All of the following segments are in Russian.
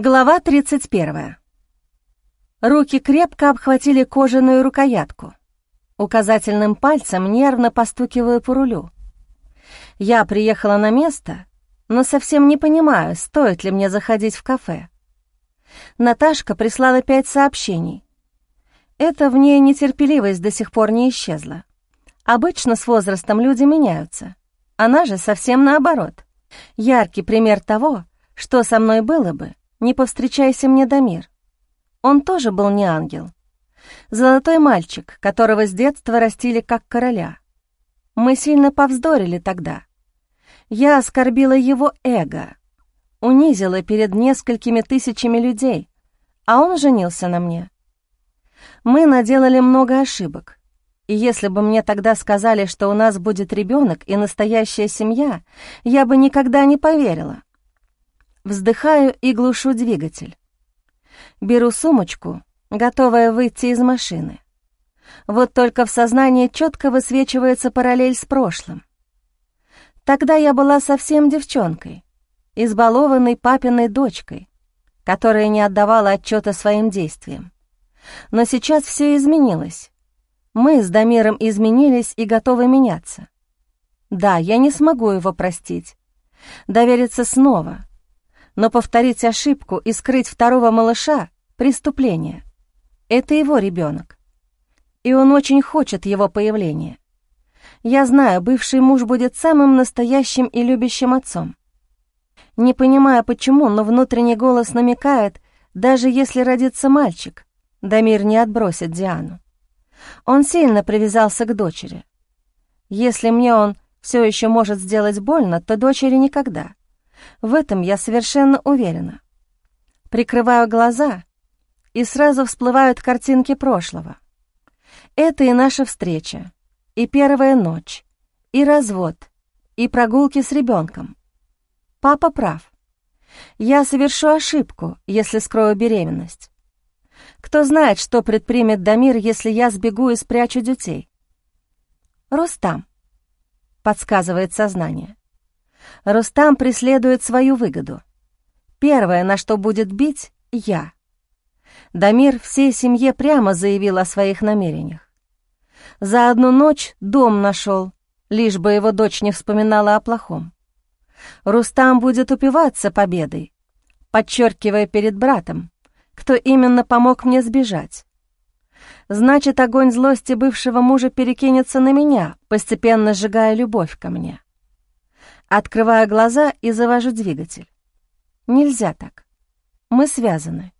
Глава 31. Руки крепко обхватили кожаную рукоятку. Указательным пальцем нервно постукиваю по рулю. Я приехала на место, но совсем не понимаю, стоит ли мне заходить в кафе. Наташка прислала пять сообщений. Это в ней нетерпеливость до сих пор не исчезла. Обычно с возрастом люди меняются. Она же совсем наоборот. Яркий пример того, что со мной было бы, не повстречайся мне, Дамир. Он тоже был не ангел. Золотой мальчик, которого с детства растили как короля. Мы сильно повздорили тогда. Я оскорбила его эго, унизила перед несколькими тысячами людей, а он женился на мне. Мы наделали много ошибок, и если бы мне тогда сказали, что у нас будет ребенок и настоящая семья, я бы никогда не поверила. Вздыхаю и глушу двигатель. Беру сумочку, готовая выйти из машины. Вот только в сознании четко высвечивается параллель с прошлым. Тогда я была совсем девчонкой, избалованной папиной дочкой, которая не отдавала отчета своим действиям. Но сейчас все изменилось. Мы с Дамиром изменились и готовы меняться. Да, я не смогу его простить, довериться снова — но повторить ошибку и скрыть второго малыша — преступление. Это его ребенок. И он очень хочет его появления. Я знаю, бывший муж будет самым настоящим и любящим отцом. Не понимая почему, но внутренний голос намекает, даже если родится мальчик, Дамир не отбросит Диану. Он сильно привязался к дочери. Если мне он все еще может сделать больно, то дочери никогда. В этом я совершенно уверена. Прикрываю глаза, и сразу всплывают картинки прошлого. Это и наша встреча, и первая ночь, и развод, и прогулки с ребенком. Папа прав. Я совершу ошибку, если скрою беременность. Кто знает, что предпримет Дамир, если я сбегу и спрячу детей? Рустам, подсказывает сознание. Рустам преследует свою выгоду. Первое, на что будет бить — я. Дамир всей семье прямо заявил о своих намерениях. За одну ночь дом нашел, лишь бы его дочь не вспоминала о плохом. Рустам будет упиваться победой, подчеркивая перед братом, кто именно помог мне сбежать. Значит, огонь злости бывшего мужа перекинется на меня, постепенно сжигая любовь ко мне. Открываю глаза и завожу двигатель. Нельзя так. Мы связаны.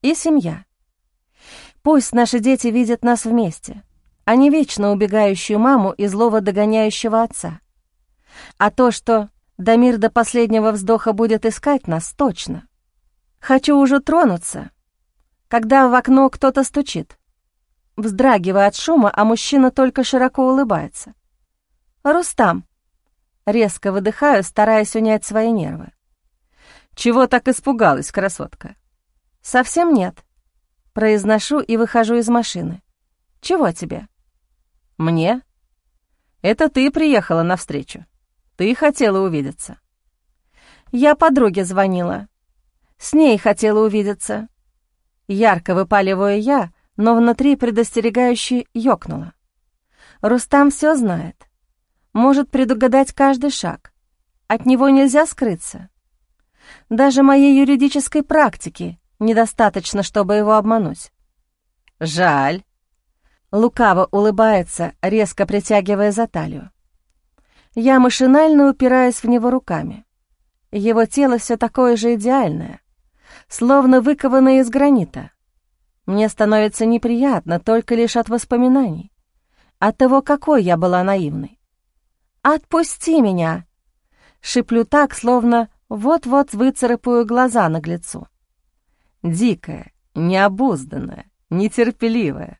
И семья. Пусть наши дети видят нас вместе, а не вечно убегающую маму и злого догоняющего отца. А то, что Дамир до последнего вздоха будет искать нас, точно. Хочу уже тронуться, когда в окно кто-то стучит. Вздрагивая от шума, а мужчина только широко улыбается. «Рустам!» Резко выдыхаю, стараясь унять свои нервы. «Чего так испугалась, красотка?» «Совсем нет». Произношу и выхожу из машины. «Чего тебе?» «Мне?» «Это ты приехала навстречу. Ты хотела увидеться». «Я подруге звонила. С ней хотела увидеться». Ярко выпаливаю я, но внутри предостерегающе ёкнула. Рустам все знает может предугадать каждый шаг. От него нельзя скрыться. Даже моей юридической практики недостаточно, чтобы его обмануть. Жаль. Лукаво улыбается, резко притягивая за талию. Я машинально упираюсь в него руками. Его тело все такое же идеальное, словно выкованное из гранита. Мне становится неприятно только лишь от воспоминаний, от того, какой я была наивной. «Отпусти меня!» Шиплю так, словно вот-вот выцарапаю глаза наглецу. Дикая, необузданная, нетерпеливая.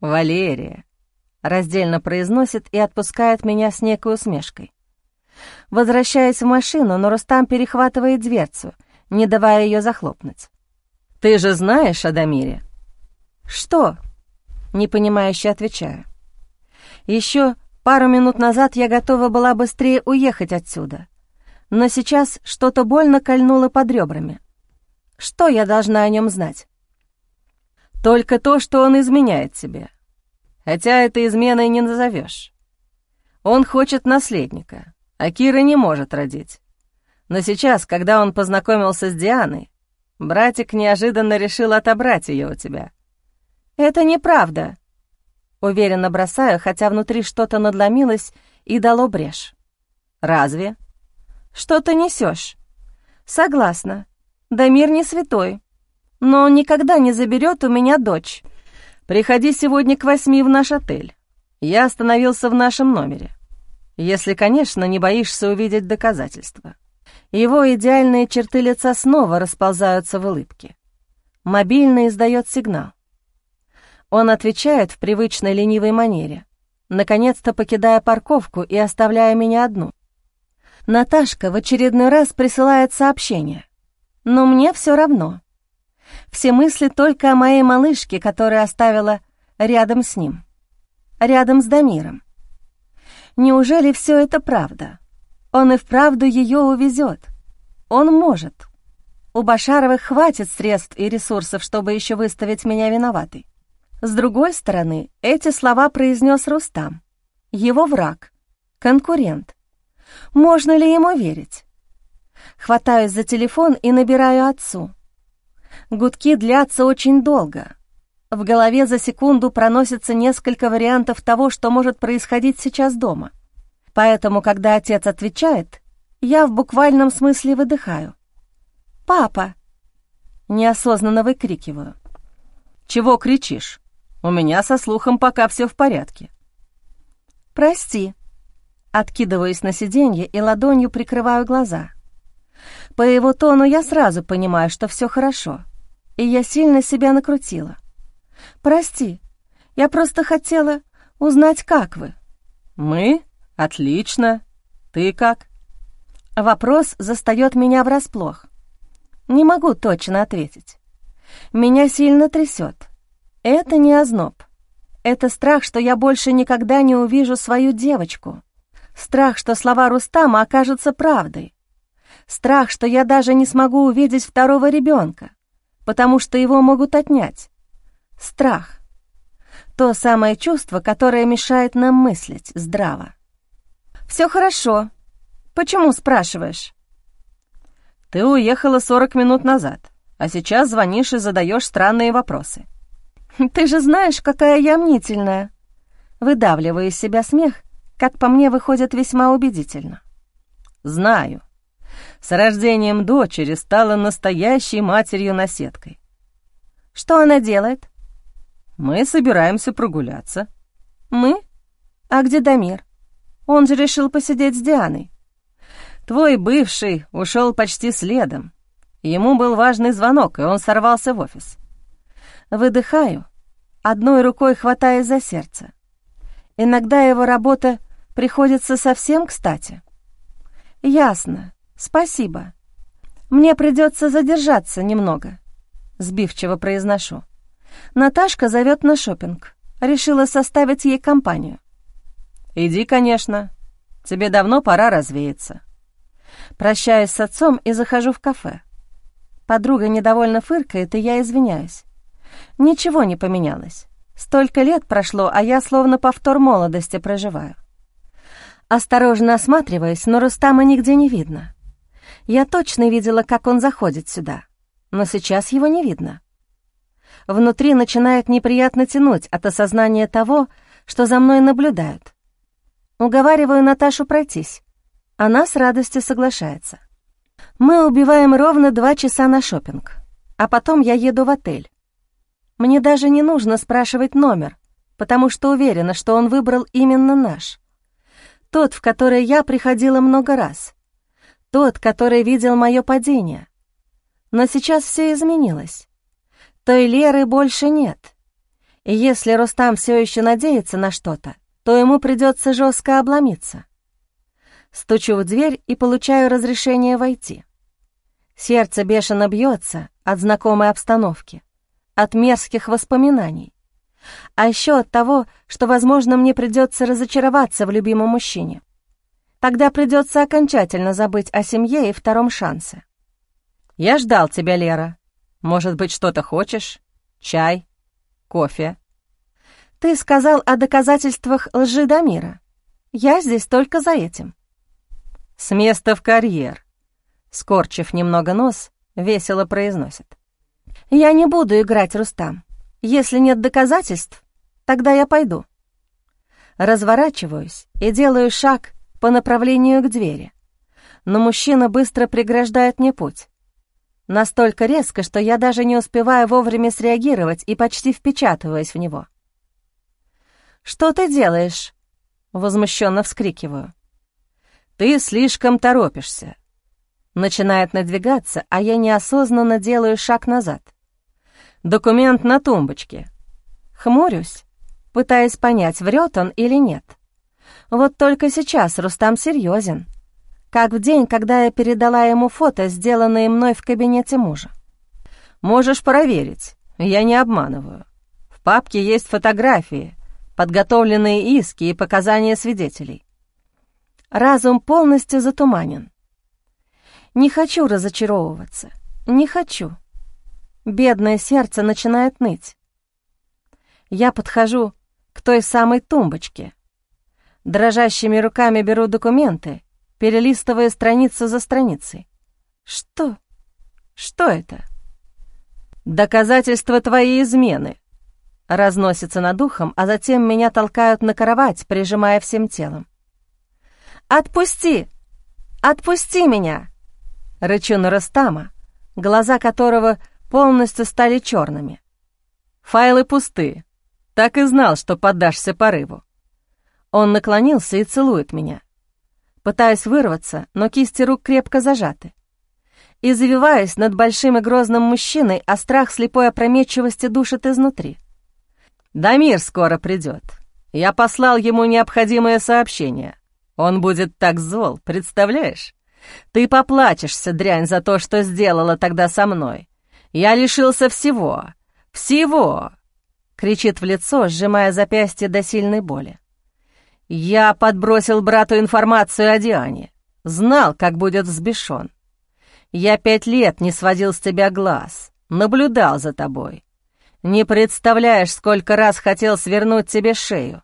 «Валерия!» — раздельно произносит и отпускает меня с некой усмешкой. Возвращаясь в машину, но Рустам перехватывает дверцу, не давая ее захлопнуть. «Ты же знаешь о Дамире?» «Что?» — непонимающе отвечаю. Еще Пару минут назад я готова была быстрее уехать отсюда, но сейчас что-то больно кольнуло под ребрами. Что я должна о нем знать? Только то, что он изменяет тебе. Хотя это изменой не назовешь. Он хочет наследника, а Кира не может родить. Но сейчас, когда он познакомился с Дианой, братик неожиданно решил отобрать ее у тебя. «Это неправда», — уверенно бросаю, хотя внутри что-то надломилось и дало брешь. «Разве?» «Что ты несешь? «Согласна. Дамир не святой но он никогда не заберет у меня дочь. Приходи сегодня к восьми в наш отель. Я остановился в нашем номере. Если, конечно, не боишься увидеть доказательства. Его идеальные черты лица снова расползаются в улыбке. Мобильный издает сигнал. Он отвечает в привычной ленивой манере, наконец-то покидая парковку и оставляя меня одну. Наташка в очередной раз присылает сообщение. Но мне все равно. Все мысли только о моей малышке, которую оставила рядом с ним, рядом с Дамиром. Неужели все это правда? Он и вправду ее увезет. Он может. У Башаровых хватит средств и ресурсов, чтобы еще выставить меня виноватой. С другой стороны, эти слова произнес Рустам. Его враг, конкурент. Можно ли ему верить? Хватаюсь за телефон и набираю отцу. Гудки длятся очень долго. В голове за секунду проносится несколько вариантов того, что может происходить сейчас дома. Поэтому, когда отец отвечает, я в буквальном смысле выдыхаю. «Папа!» Неосознанно выкрикиваю. «Чего кричишь? У меня со слухом пока все в порядке». «Прости». Откидываюсь на сиденье и ладонью прикрываю глаза. По его тону я сразу понимаю, что все хорошо и я сильно себя накрутила. «Прости, я просто хотела узнать, как вы». «Мы? Отлично. Ты как?» Вопрос застаёт меня врасплох. Не могу точно ответить. Меня сильно трясет. Это не озноб. Это страх, что я больше никогда не увижу свою девочку. Страх, что слова Рустама окажутся правдой. Страх, что я даже не смогу увидеть второго ребенка потому что его могут отнять. Страх. То самое чувство, которое мешает нам мыслить здраво. «Все хорошо. Почему спрашиваешь?» «Ты уехала 40 минут назад, а сейчас звонишь и задаешь странные вопросы». «Ты же знаешь, какая я мнительная!» Выдавливаю из себя смех, как по мне выходит весьма убедительно. «Знаю», с рождением дочери стала настоящей матерью-наседкой. Что она делает? Мы собираемся прогуляться. Мы? А где Дамир? Он же решил посидеть с Дианой. Твой бывший ушел почти следом. Ему был важный звонок, и он сорвался в офис. Выдыхаю, одной рукой хватая за сердце. Иногда его работа приходится совсем кстати. Ясно, «Спасибо. Мне придется задержаться немного», — сбивчиво произношу. Наташка зовет на шопинг. Решила составить ей компанию. «Иди, конечно. Тебе давно пора развеяться». Прощаюсь с отцом и захожу в кафе. Подруга недовольно фыркает, и я извиняюсь. Ничего не поменялось. Столько лет прошло, а я словно повтор молодости проживаю. Осторожно осматриваясь, но Рустама нигде не видно. Я точно видела, как он заходит сюда, но сейчас его не видно. Внутри начинает неприятно тянуть от осознания того, что за мной наблюдают. Уговариваю Наташу пройтись. Она с радостью соглашается. Мы убиваем ровно два часа на шопинг, а потом я еду в отель. Мне даже не нужно спрашивать номер, потому что уверена, что он выбрал именно наш. Тот, в который я приходила много раз — тот, который видел мое падение. Но сейчас все изменилось. Той Леры больше нет. И если Рустам все еще надеется на что-то, то ему придется жестко обломиться. Стучу в дверь и получаю разрешение войти. Сердце бешено бьется от знакомой обстановки, от мерзких воспоминаний, а еще от того, что, возможно, мне придется разочароваться в любимом мужчине. Тогда придется окончательно забыть о семье и втором шансе. «Я ждал тебя, Лера. Может быть, что-то хочешь? Чай? Кофе?» «Ты сказал о доказательствах лжи Дамира. Я здесь только за этим». «С места в карьер», — скорчив немного нос, весело произносит. «Я не буду играть, Рустам. Если нет доказательств, тогда я пойду». Разворачиваюсь и делаю шаг по направлению к двери. Но мужчина быстро преграждает мне путь. Настолько резко, что я даже не успеваю вовремя среагировать и почти впечатываюсь в него. «Что ты делаешь?» — возмущенно вскрикиваю. «Ты слишком торопишься». Начинает надвигаться, а я неосознанно делаю шаг назад. «Документ на тумбочке». Хмурюсь, пытаясь понять, врет он или нет. Вот только сейчас Рустам серьезен, как в день, когда я передала ему фото, сделанное мной в кабинете мужа. «Можешь проверить, я не обманываю. В папке есть фотографии, подготовленные иски и показания свидетелей. Разум полностью затуманен. Не хочу разочаровываться, не хочу. Бедное сердце начинает ныть. Я подхожу к той самой тумбочке. Дрожащими руками беру документы, перелистывая страницу за страницей. Что? Что это? Доказательства твоей измены. Разносится над ухом, а затем меня толкают на кровать, прижимая всем телом. «Отпусти! Отпусти меня!» Рычу на Ростама, глаза которого полностью стали черными. «Файлы пусты. Так и знал, что поддашься порыву». Он наклонился и целует меня. Пытаюсь вырваться, но кисти рук крепко зажаты. И завиваясь над большим и грозным мужчиной, а страх слепой опрометчивости душит изнутри. «Дамир скоро придет. Я послал ему необходимое сообщение. Он будет так зол, представляешь? Ты поплачешься, дрянь, за то, что сделала тогда со мной. Я лишился всего. Всего!» Кричит в лицо, сжимая запястье до сильной боли. «Я подбросил брату информацию о Диане. Знал, как будет взбешен. Я пять лет не сводил с тебя глаз, наблюдал за тобой. Не представляешь, сколько раз хотел свернуть тебе шею.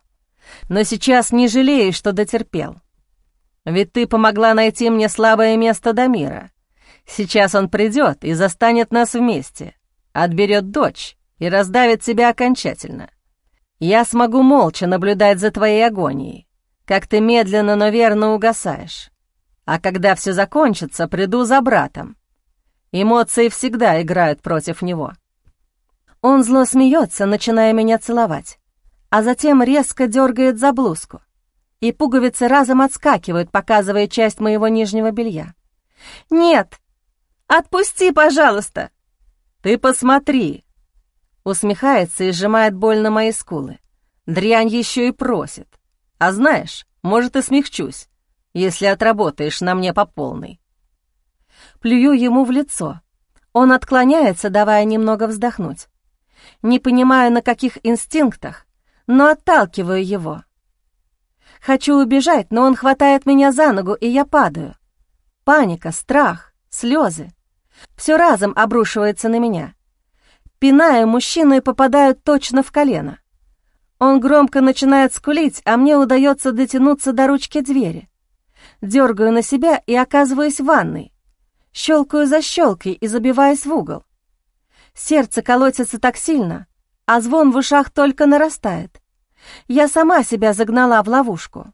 Но сейчас не жалею, что дотерпел. Ведь ты помогла найти мне слабое место Дамира. Сейчас он придет и застанет нас вместе, отберет дочь и раздавит тебя окончательно. Я смогу молча наблюдать за твоей агонией, как ты медленно, но верно угасаешь. А когда все закончится, приду за братом. Эмоции всегда играют против него. Он зло смеется, начиная меня целовать, а затем резко дергает за блузку, и пуговицы разом отскакивают, показывая часть моего нижнего белья. «Нет! Отпусти, пожалуйста!» «Ты посмотри!» Усмехается и сжимает больно мои скулы. Дрянь еще и просит. А знаешь, может, и смягчусь, если отработаешь на мне по полной. Плюю ему в лицо. Он отклоняется, давая немного вздохнуть. Не понимаю, на каких инстинктах, но отталкиваю его. Хочу убежать, но он хватает меня за ногу, и я падаю. Паника, страх, слезы. Все разом обрушивается на меня. Пиная мужчину и попадаю точно в колено. Он громко начинает скулить, а мне удается дотянуться до ручки двери. Дергаю на себя и оказываюсь в ванной. Щелкаю за щелкой и забиваюсь в угол. Сердце колотится так сильно, а звон в ушах только нарастает. Я сама себя загнала в ловушку.